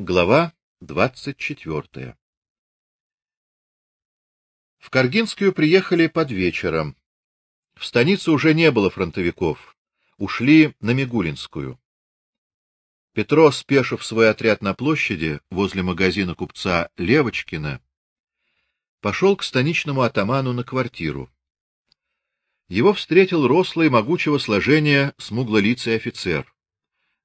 Глава двадцать четвертая. В Каргинскую приехали под вечером. В станице уже не было фронтовиков. Ушли на Мигулинскую. Петро, спешив свой отряд на площади возле магазина купца Левочкина, пошел к станичному атаману на квартиру. Его встретил рослый, могучего сложения, смуглолицый офицер.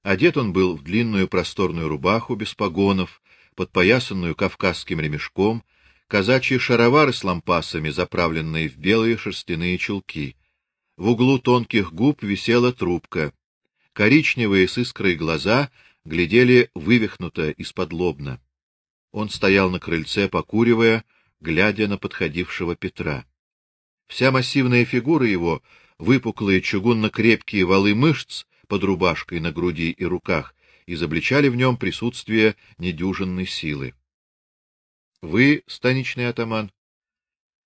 Одет он был в длинную просторную рубаху без погонов, подпоясанную кавказским ремешком, казачьи шаровары с лампасами, заправленные в белые шерстяные чулки. В углу тонких губ висела трубка. Коричневые с искрой глаза глядели вывихнуто из-под лобна. Он стоял на крыльце, покуривая, глядя на подходившего Петра. Вся массивная фигура его, выпуклые чугунно-крепкие валы мышц, под рубашкой на груди и руках изобличали в нем присутствие недюжинной силы. Вы, станичный атаман?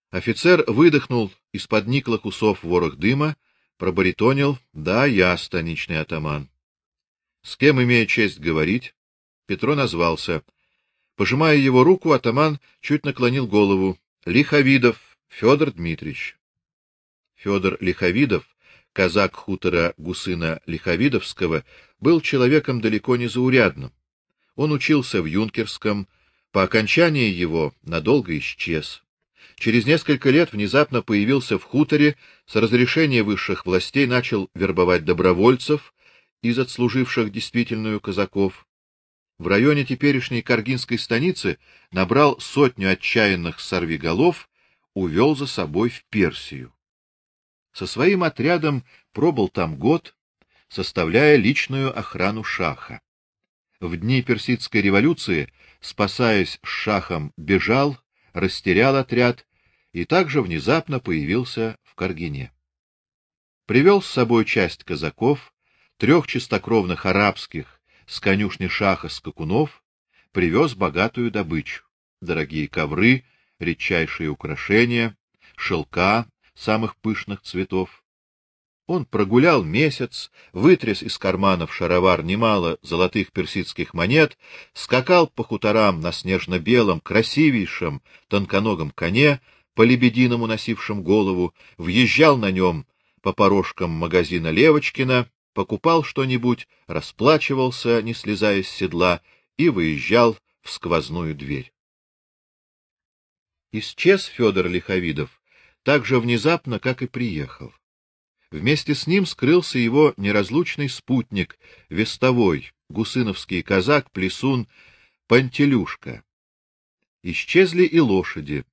Офицер выдохнул из-под никлых усов ворох дыма, пробаритонил: "Да, я станичный атаман". С кем имею честь говорить? Петро назвался. Пожимая его руку, атаман чуть наклонил голову. Лиховидов Федор Дмитриевич. Федор Лиховидов казак хутора Гусына Лиховидовского, был человеком далеко не заурядным. Он учился в юнкерском, по окончании его надолго исчез. Через несколько лет внезапно появился в хуторе, с разрешения высших властей начал вербовать добровольцев из отслуживших действительную казаков. В районе теперешней Каргинской станицы набрал сотню отчаянных сорвиголов, увел за собой в Персию. Со своим отрядом пробыл там год, составляя личную охрану шаха. В дни персидской революции, спасаясь с шахом, бежал, растерял отряд и также внезапно появился в Каргине. Привел с собой часть казаков, трех чистокровных арабских с конюшни шаха скакунов, привез богатую добычу: дорогие ковры, редчайшие украшения, шелка, самых пышных цветов. Он прогулял месяц, вытряс из карманов шаровар немало золотых персидских монет, скакал по хуторам на снежно-белом, красивейшем, тонконогом коне, по лебединому носившем голову, въезжал на нем по порожкам магазина Левочкина, покупал что-нибудь, расплачивался, не слезая с седла, и выезжал в сквозную дверь. Исчез Федор Лиховидов так же внезапно, как и приехал. Вместе с ним скрылся его неразлучный спутник, вестовой, гусыновский казак, плесун Пантелюшка. Исчезли и лошади,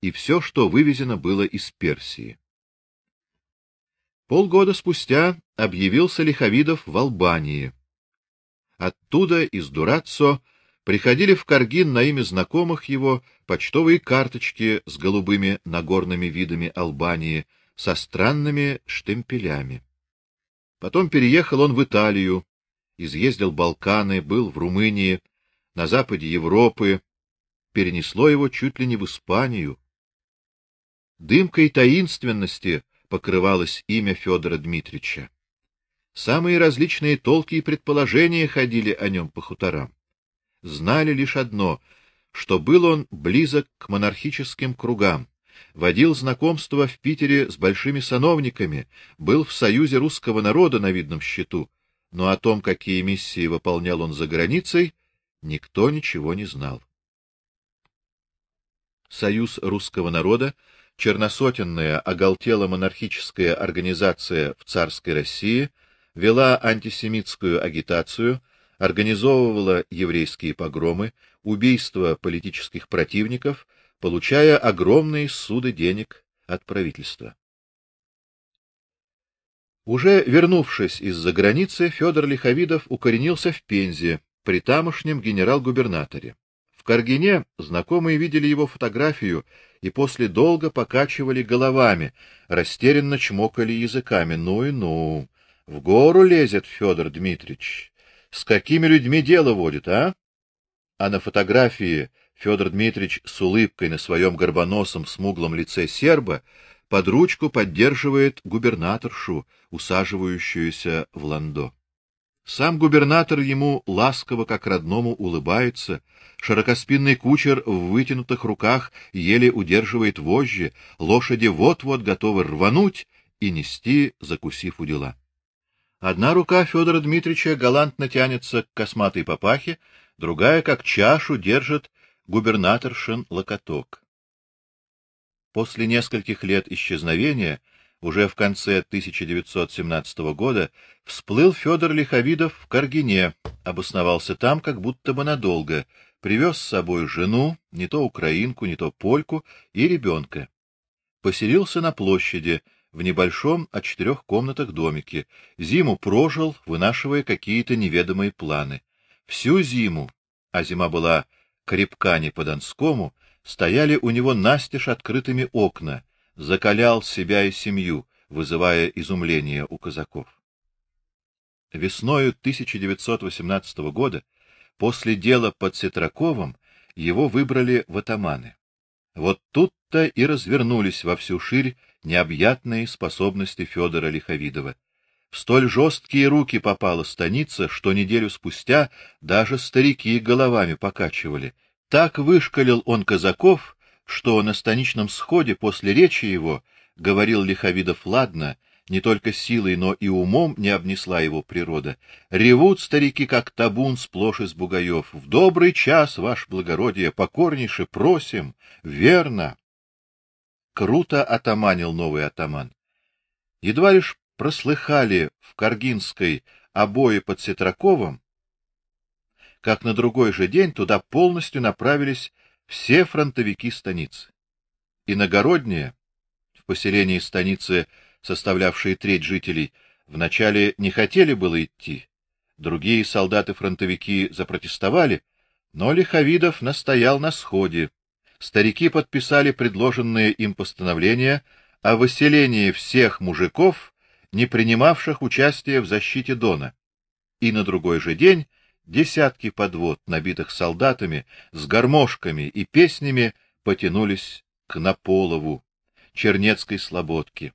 и все, что вывезено было из Персии. Полгода спустя объявился Лиховидов в Албании. Оттуда из Дураццо приходили в Каргин на имя знакомых его почтовые карточки с голубыми нагорными видами Албании со странными штемпелями. Потом переехал он в Италию, изъездил Балканы, был в Румынии, на западе Европы, перенесло его чуть ли не в Испанию. Дымкой таинственности покрывалось имя Федора Дмитриевича. Самые различные толки и предположения ходили о нем по хуторам знали лишь одно, что был он близок к монархическим кругам, водил знакомства в Питере с большими сановниками, был в союзе русского народа на видном счету, но о том, какие миссии выполнял он за границей, никто ничего не знал. Союз русского народа черносотенная оголтело-монархическая организация в царской России вела антисемитскую агитацию, организовывала еврейские погромы, убийства политических противников, получая огромные суды денег от правительства. Уже вернувшись из-за границы, Федор Лиховидов укоренился в Пензе, при тамошнем генерал-губернаторе. В Каргине знакомые видели его фотографию и после долго покачивали головами, растерянно чмокали языками. Ну и ну, в гору лезет Федор Дмитриевич. С какими людьми дело водит, а? А на фотографии Федор Дмитриевич с улыбкой на своем горбоносом смуглом лице серба под ручку поддерживает губернаторшу, усаживающуюся в ландо. Сам губернатор ему ласково, как родному, улыбается, широкоспинный кучер в вытянутых руках еле удерживает вожжи, лошади вот-вот готовы рвануть и нести, закусив у дела. Одна рука Федора Дмитриевича галантно тянется к косматой папахе, другая, как чашу, держит губернаторшин локоток. После нескольких лет исчезновения уже в конце 1917 года всплыл Федор Лиховидов в Каргине, обосновался там как будто бы надолго, привез с собой жену, не то украинку, не то польку, и ребенка. Поселился на площади, в небольшом о четырех комнатах домике. Зиму прожил, вынашивая какие-то неведомые планы. Всю зиму, а зима была крепка не по-донскому, стояли у него настежь открытыми окна, закалял себя и семью, вызывая изумление у казаков. Весною 1918 года, после дела под Сетраковым, его выбрали в атаманы. Вот тут-то и развернулись во всю ширь необъятные способности Федора Лиховидова. В столь жесткие руки попала станица, что неделю спустя даже старики головами покачивали. Так вышкалил он казаков, что на станичном сходе после речи его говорил Лиховидов ладно, не только силой, но и умом не обнесла его природа. Ревут старики, как табун сплошь из бугаев. В добрый час, ваш благородие, покорнейше просим. Верно. Круто атаманил новый атаман. Едва лишь прослыхали в Каргинской обои под Сетраковым, как на другой же день туда полностью направились все фронтовики станицы. Иногородние, в поселении станицы, составлявшие треть жителей, вначале не хотели было идти. Другие солдаты-фронтовики запротестовали, но Лиховидов настоял на сходе. Старики подписали предложенное им постановление о выселении всех мужиков, не принимавших участия в защите Дона. И на другой же день Десятки подвод, набитых солдатами, с гармошками и песнями, потянулись к Наполову, Чернецкой слободке.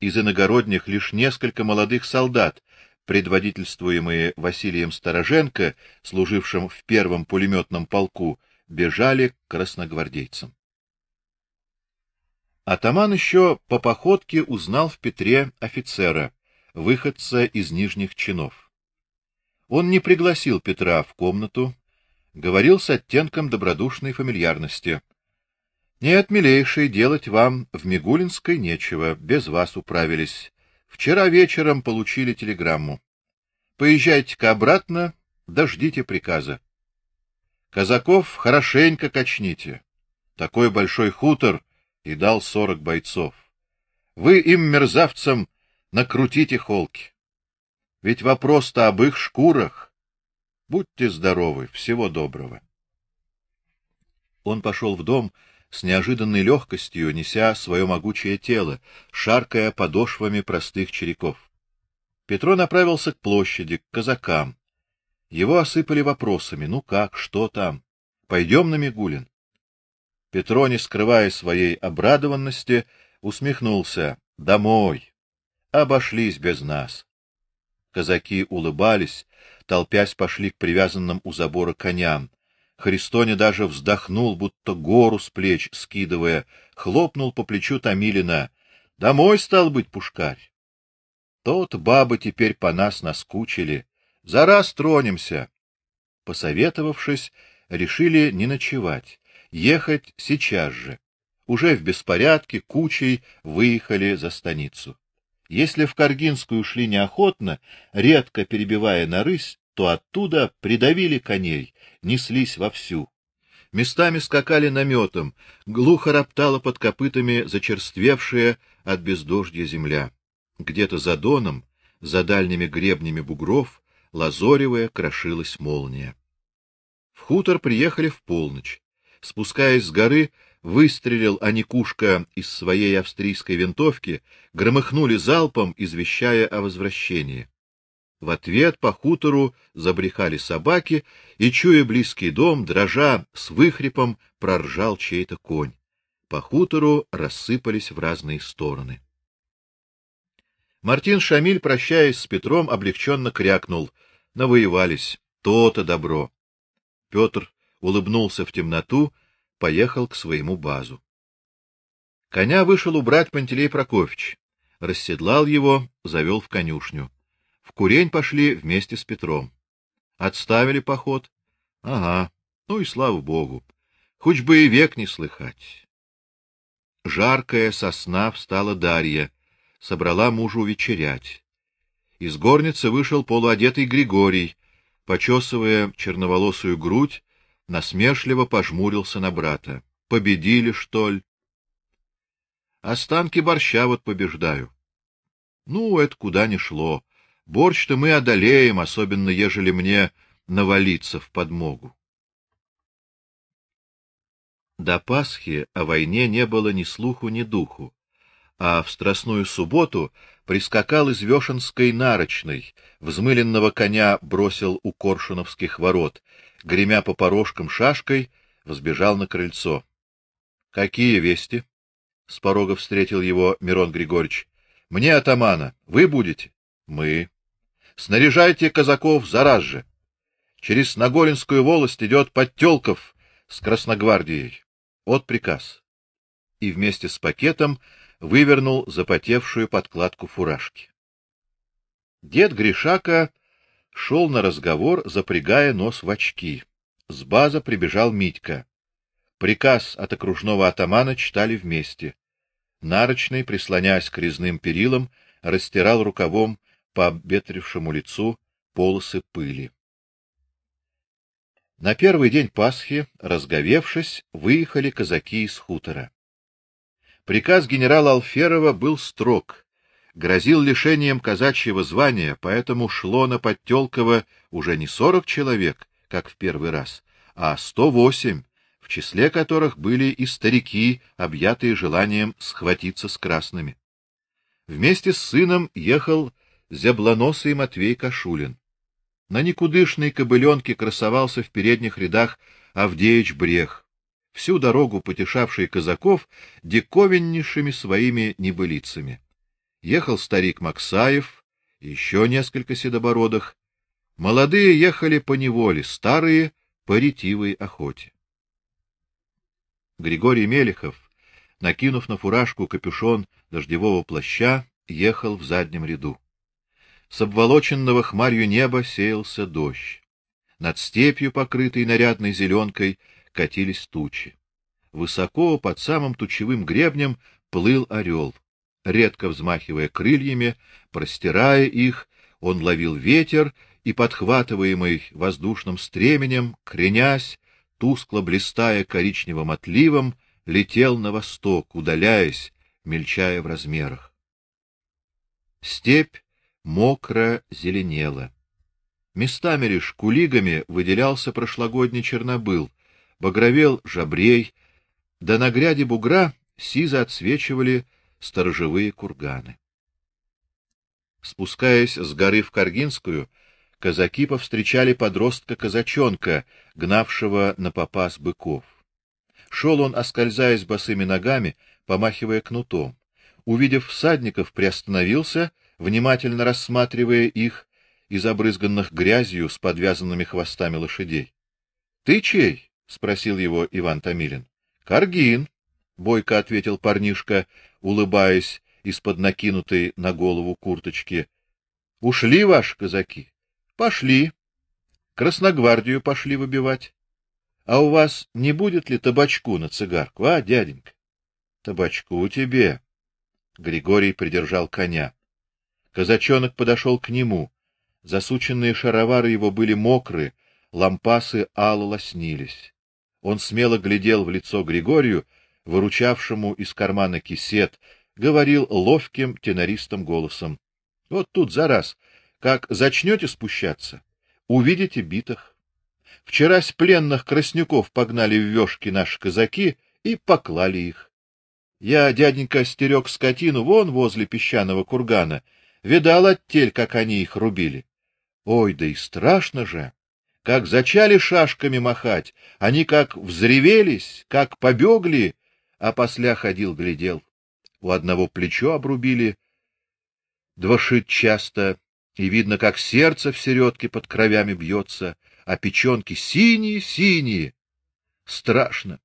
Из иногородних лишь несколько молодых солдат, предводительствуемые Василием Староженко, служившим в первом пулеметном полку, бежали к красногвардейцам. Атаман еще по походке узнал в Петре офицера, выходца из нижних чинов. Он не пригласил Петра в комнату, говорил с оттенком добродушной фамильярности. Нет, милейший, делать вам в Мигулинской нечего, без вас управились. Вчера вечером получили телеграмму. Поезжайте-ка обратно, дождите приказа. Казаков хорошенько качните. Такой большой хутор и дал сорок бойцов. Вы им мерзавцам накрутите холки. Ведь вопрос-то об их шкурах. Будьте здоровы, всего доброго. Он пошел в дом с неожиданной легкостью, неся свое могучее тело, шаркая подошвами простых череков. Петро направился к площади, к казакам. Его осыпали вопросами: "Ну как, что там? Пойдем на Мигулин?" Петро, не скрывая своей обрадованности, усмехнулся: "Домой. Обошлись без нас". Казаки улыбались, толпясь пошли к привязанным у забора коням. Христоне даже вздохнул, будто гору с плеч скидывая, хлопнул по плечу Томилина. Домой стал быть пушкарь. Тот бабы теперь по нас наскучили. За раз тронемся. Посоветовавшись, решили не ночевать, ехать сейчас же. Уже в беспорядке кучей выехали за станицу. Если в Каргинскую шли неохотно, редко перебивая на рысь, то оттуда придавили коней, неслись вовсю. Местами скакали наметом, глухо роптала под копытами зачерствевшая от бездождья земля. Где-то за доном, за дальними гребнями бугров, лазоревая крошилась молния. В хутор приехали в полночь. Спускаясь с горы, выстрелил Аникушка из своей австрийской винтовки, громыхнули залпом, извещая о возвращении. В ответ по хутору забрехали собаки, и чуя близкий дом, дрожа с выхрипом, проржал чей-то конь. По хутору рассыпались в разные стороны. Мартин Шамиль, прощаясь с Петром, облегченно крякнул: "Навоевались, то-то добро". Петр улыбнулся в темноту, поехал к своему базу. Коня вышел убрать Пантелей Прокофьевич, расседлал его, завел в конюшню. В курень пошли вместе с Петром. Отставили поход. Ага. Ну и слава богу. Хоть бы и век не слыхать. Жаркая сосна встала Дарья, собрала мужу вечерять. Из горницы вышел полуодетый Григорий, почесывая черноволосую грудь, насмешливо пожмурился на брата. Победили, что ли? Останки борща вот побеждаю. Ну, это куда ни шло. Борщ-то мы одолеем, особенно ежели мне навалиться в подмогу. До Пасхи о войне не было ни слуху, ни духу, а в Страстную субботу прискакал из Вешенской нарочной, взмыленного коня бросил у Коршуновских ворот, гремя по порожкам шашкой, взбежал на крыльцо. Какие вести? С порога встретил его Мирон Григорьевич. Мне атамана. Вы будете? Мы. Снаряжайте казаков зараз же. Через Нагоринскую волость идет Подтёлков с Красногвардией. От приказ. И вместе с пакетом вывернул запотевшую подкладку фуражки. Дед Гришака шел на разговор, запрягая нос в очки. С база прибежал Митька. Приказ от окружного атамана читали вместе. Нарочный, прислонясь к резным перилам, растирал рукавом по обветрившему лицу полосы пыли. На первый день Пасхи, разговевшись, выехали казаки из хутора. Приказ генерала Алферова был строг, грозил лишением казачьего звания, поэтому шло на Подтёлково уже не сорок человек, как в первый раз, а сто восемь, в числе которых были и старики, объятые желанием схватиться с красными. Вместе с сыном ехал зяблоносый Матвей Кашулин. На никудышной кобыленке красовался в передних рядах Авдеич Брех, всю дорогу потешавший казаков диковиннейшими своими небылицами. Ехал старик Максаев, еще несколько седобородых. Молодые ехали по неволе, старые по ретивой охоте. Григорий Мелехов, накинув на фуражку капюшон дождевого плаща, ехал в заднем ряду. С обволоченного хмарью неба сеялся дождь. Над степью, покрытой нарядной зеленкой, катились тучи. Высоко под самым тучевым гребнем плыл орел. Редко взмахивая крыльями, простирая их, он ловил ветер и подхватываемый воздушным стременем, кренясь, тускло блистая коричневым отливом, летел на восток, удаляясь, мельчая в размерах. Степь мокро зеленела. Местами лишь кулигами выделялся прошлогодний чернобыл, багровел жабрей, да на гряде бугра сизо отсвечивали сторожевые курганы. Спускаясь с горы в Каргинскую, казаки повстречали подростка-казачонка, гнавшего на попас быков. Шел он, оскользаясь босыми ногами, помахивая кнутом. Увидев всадников, приостановился, внимательно рассматривая их из обрызганных грязью с подвязанными хвостами лошадей. Ты чей? Спросил его Иван Томилин. Каргин, бойко ответил парнишка, улыбаясь из-под накинутой на голову курточки. Ушли ваши казаки. Пошли. Красногвардию пошли выбивать. А у вас не будет ли табачку на цигарку, а, дяденька? Табачку у тебе. Григорий придержал коня. Казачонок подошел к нему. Засученные шаровары его были мокры, лампасы ало лоснились. Он смело глядел в лицо Григорию, выручавшему из кармана кисет, говорил ловким тенористым голосом: "Вот тут за раз как зачнете спущаться, увидите битых. Вчера с пленных краснюков погнали в вёшки наши казаки и поклали их. Я, дяденька, стерег скотину вон возле песчаного кургана, видал оттель, как они их рубили. Ой, да и страшно же! Как зачали шашками махать, они как взревелись, как побегли, а после ходил глядел. У одного плечо обрубили, двошит часто, и видно, как сердце в середке под кровями бьется, а печенки синие-синие. Страшно.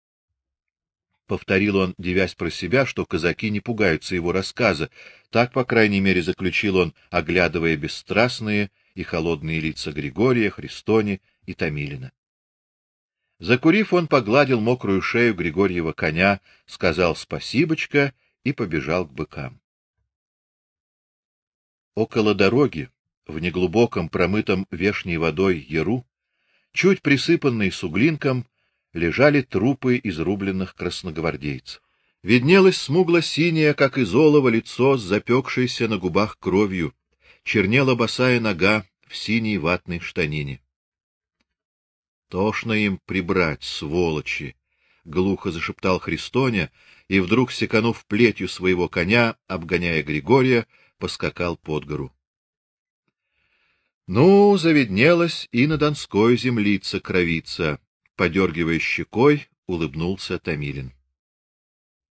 Повторил он, девясь про себя, что казаки не пугаются его рассказа. Так, по крайней мере, заключил он, оглядывая бесстрастные и холодные лица Григория, Христони и Томилина. Закурив, он погладил мокрую шею Григорьева коня, сказал спасибочка и побежал к быкам. Около дороги, в неглубоком промытом вешней водой яру, чуть присыпанный суглинком, лежали трупы изрубленных красногвардейцев. Виднелось смугло-синее, как из олова, лицо с запекшейся на губах кровью, чернела босая нога в синей ватной штанине. Тошно им прибрать, сволочи, глухо зашептал Христоня и вдруг секанув плетью своего коня, обгоняя Григория, поскакал под гору. Ну, заведнелась и на Донской землица кровица, подергивая щекой, улыбнулся Томилин.